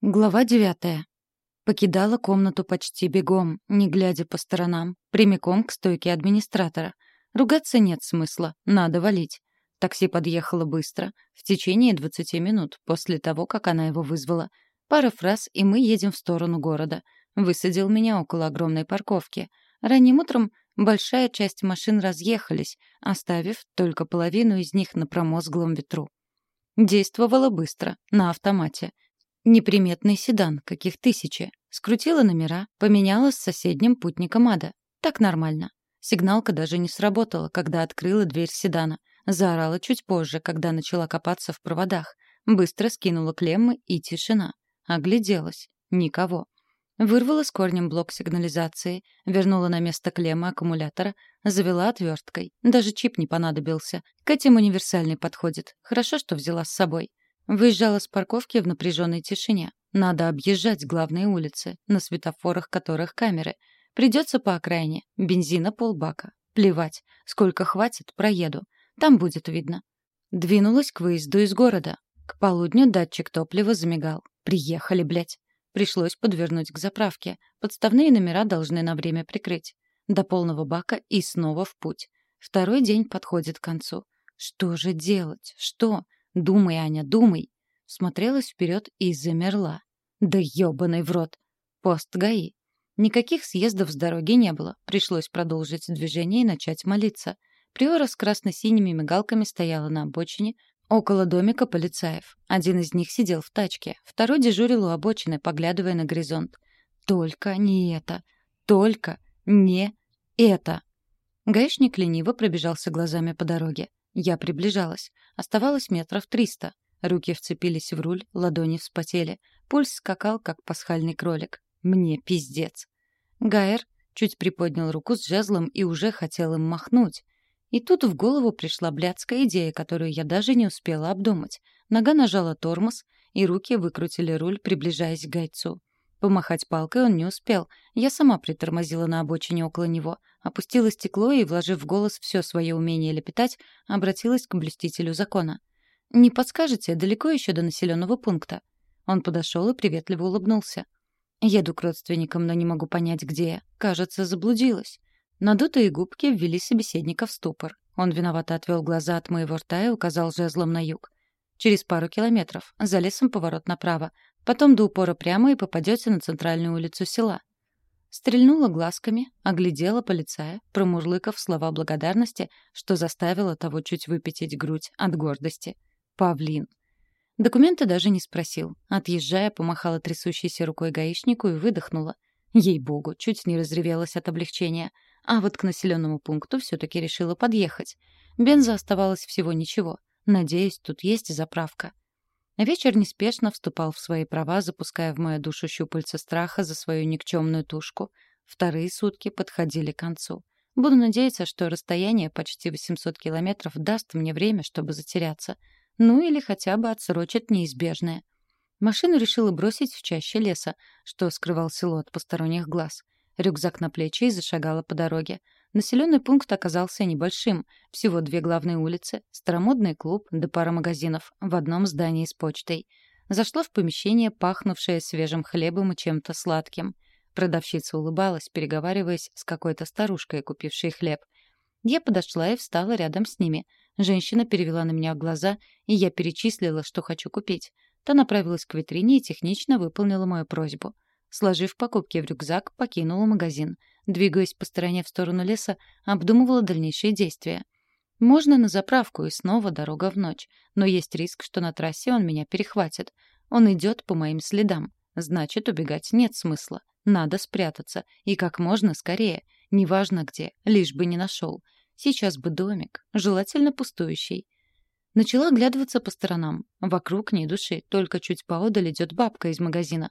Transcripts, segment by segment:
Глава девятая. Покидала комнату почти бегом, не глядя по сторонам, прямиком к стойке администратора. Ругаться нет смысла, надо валить. Такси подъехало быстро, в течение 20 минут после того, как она его вызвала. Пара фраз, и мы едем в сторону города. Высадил меня около огромной парковки. Ранним утром большая часть машин разъехались, оставив только половину из них на промозглом ветру. Действовала быстро, на автомате — Неприметный седан, каких тысячи. Скрутила номера, поменяла с соседним путником ада. Так нормально. Сигналка даже не сработала, когда открыла дверь седана. Заорала чуть позже, когда начала копаться в проводах. Быстро скинула клеммы и тишина. Огляделась. Никого. Вырвала с корнем блок сигнализации, вернула на место клеммы аккумулятора, завела отверткой. Даже чип не понадобился. К этим универсальный подходит. Хорошо, что взяла с собой. Выезжала с парковки в напряженной тишине. Надо объезжать главные улицы, на светофорах которых камеры. Придется по окраине. Бензина полбака. Плевать. Сколько хватит, проеду. Там будет видно. Двинулась к выезду из города. К полудню датчик топлива замигал. Приехали, блядь. Пришлось подвернуть к заправке. Подставные номера должны на время прикрыть. До полного бака и снова в путь. Второй день подходит к концу. Что же делать? Что? «Думай, Аня, думай!» Смотрелась вперед и замерла. «Да ёбаный в рот!» Пост ГАИ. Никаких съездов с дороги не было. Пришлось продолжить движение и начать молиться. Приора с красно-синими мигалками стояла на обочине, около домика полицаев. Один из них сидел в тачке, второй дежурил у обочины, поглядывая на горизонт. «Только не это! Только не это!» Гаишник лениво пробежался глазами по дороге. Я приближалась. Оставалось метров триста. Руки вцепились в руль, ладони вспотели. Пульс скакал, как пасхальный кролик. Мне пиздец. Гайер чуть приподнял руку с жезлом и уже хотел им махнуть. И тут в голову пришла блядская идея, которую я даже не успела обдумать. Нога нажала тормоз, и руки выкрутили руль, приближаясь к гайцу. Помахать палкой он не успел. Я сама притормозила на обочине около него, опустила стекло и, вложив в голос все свое умение лепетать, обратилась к блюстителю закона. «Не подскажете, далеко еще до населенного пункта?» Он подошел и приветливо улыбнулся. «Еду к родственникам, но не могу понять, где я. Кажется, заблудилась». Надутые губки ввели собеседника в ступор. Он виновато отвел глаза от моего рта и указал жезлом на юг. Через пару километров. За лесом поворот направо. Потом до упора прямо и попадете на центральную улицу села. Стрельнула глазками, оглядела полицая, промурлыкав слова благодарности, что заставило того чуть выпятить грудь от гордости. Павлин. Документы даже не спросил. Отъезжая, помахала трясущейся рукой гаишнику и выдохнула. Ей-богу, чуть не разревелась от облегчения. А вот к населенному пункту все-таки решила подъехать. Бенза оставалось всего ничего. Надеюсь, тут есть заправка. Вечер неспешно вступал в свои права, запуская в мою душу щупальца страха за свою никчемную тушку. Вторые сутки подходили к концу. Буду надеяться, что расстояние почти 800 километров даст мне время, чтобы затеряться. Ну или хотя бы отсрочит неизбежное. Машину решила бросить в чаще леса, что скрывал село от посторонних глаз. Рюкзак на плечи и зашагала по дороге. Населенный пункт оказался небольшим. Всего две главные улицы, старомодный клуб да пара магазинов в одном здании с почтой. Зашла в помещение, пахнувшее свежим хлебом и чем-то сладким. Продавщица улыбалась, переговариваясь с какой-то старушкой, купившей хлеб. Я подошла и встала рядом с ними. Женщина перевела на меня глаза, и я перечислила, что хочу купить. Та направилась к витрине и технично выполнила мою просьбу. Сложив покупки в рюкзак, покинула магазин — Двигаясь по стороне в сторону леса, обдумывала дальнейшие действия. Можно на заправку и снова дорога в ночь, но есть риск, что на трассе он меня перехватит. Он идет по моим следам. Значит, убегать нет смысла. Надо спрятаться. И как можно скорее. Неважно где, лишь бы не нашел. Сейчас бы домик, желательно пустующий. Начала оглядываться по сторонам. Вокруг ни души, только чуть поодаль идет бабка из магазина.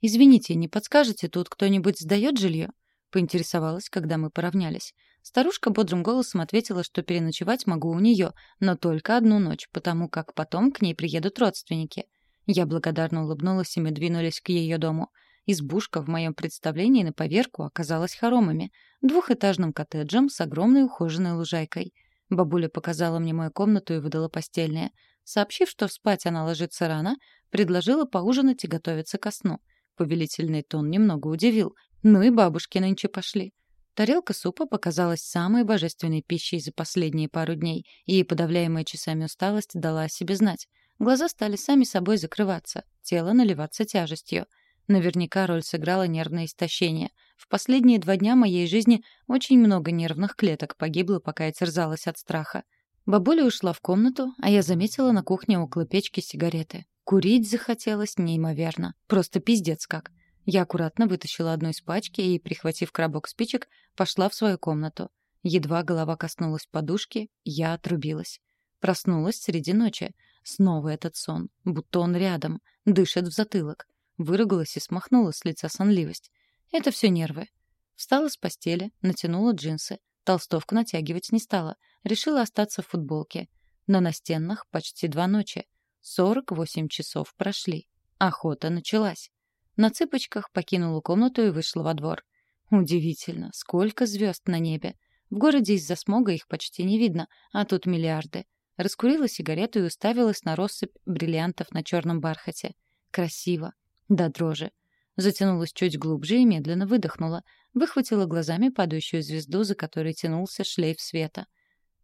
«Извините, не подскажете, тут кто-нибудь сдает жилье?» — поинтересовалась, когда мы поравнялись. Старушка бодрым голосом ответила, что переночевать могу у нее, но только одну ночь, потому как потом к ней приедут родственники. Я благодарно улыбнулась, и мы двинулись к ее дому. Избушка в моем представлении на поверку оказалась хоромами, двухэтажным коттеджем с огромной ухоженной лужайкой. Бабуля показала мне мою комнату и выдала постельное. Сообщив, что спать она ложится рано, предложила поужинать и готовиться ко сну. Повелительный тон немного удивил. Ну и бабушки нынче пошли. Тарелка супа показалась самой божественной пищей за последние пару дней, и подавляемая часами усталость дала о себе знать. Глаза стали сами собой закрываться, тело наливаться тяжестью. Наверняка роль сыграла нервное истощение. В последние два дня моей жизни очень много нервных клеток погибло, пока я терзалась от страха. Бабуля ушла в комнату, а я заметила на кухне около печки сигареты. Курить захотелось неимоверно. Просто пиздец как. Я аккуратно вытащила одну из пачки и, прихватив коробок спичек, пошла в свою комнату. Едва голова коснулась подушки, я отрубилась. Проснулась среди ночи. Снова этот сон, будто он рядом, дышит в затылок. Выругалась и смахнула с лица сонливость. Это все нервы. Встала с постели, натянула джинсы. Толстовку натягивать не стала. Решила остаться в футболке. На настенных почти два ночи. Сорок восемь часов прошли. Охота началась. На цыпочках покинула комнату и вышла во двор. Удивительно, сколько звезд на небе. В городе из-за смога их почти не видно, а тут миллиарды. Раскурила сигарету и уставилась на россыпь бриллиантов на черном бархате. Красиво. Да дрожи. Затянулась чуть глубже и медленно выдохнула. Выхватила глазами падающую звезду, за которой тянулся шлейф света.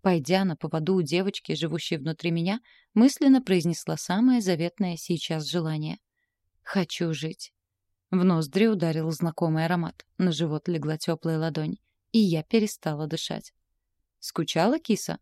Пойдя на поводу у девочки, живущей внутри меня, мысленно произнесла самое заветное сейчас желание. «Хочу жить». В ноздри ударил знакомый аромат. На живот легла теплая ладонь. И я перестала дышать. «Скучала, киса?»